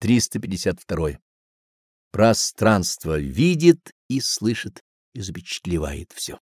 352. Пространство видит и слышит и запечатлевает все.